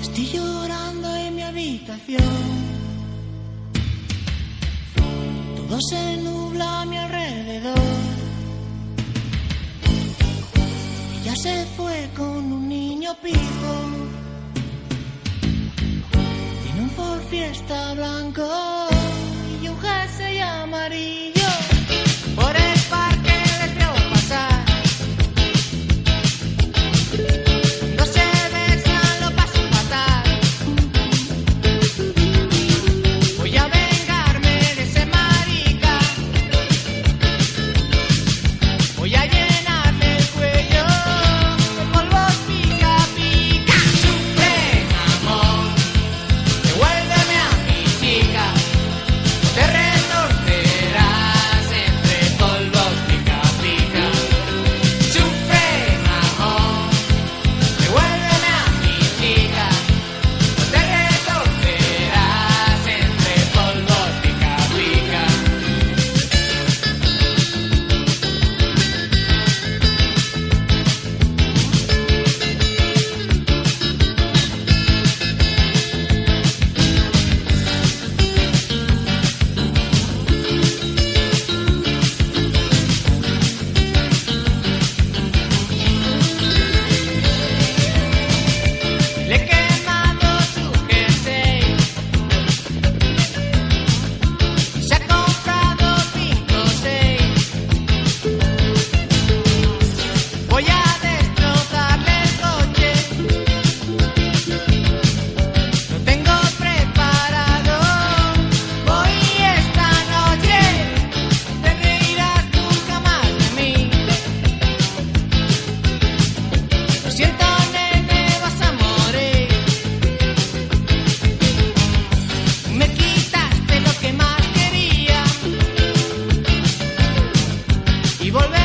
Estoy llorando en mi habitación. Todo se nubla a mi alrededor. Ella se fue con un niño pijo. Tiene un Ford Fiesta blanco y un jersey amarillo. y volver.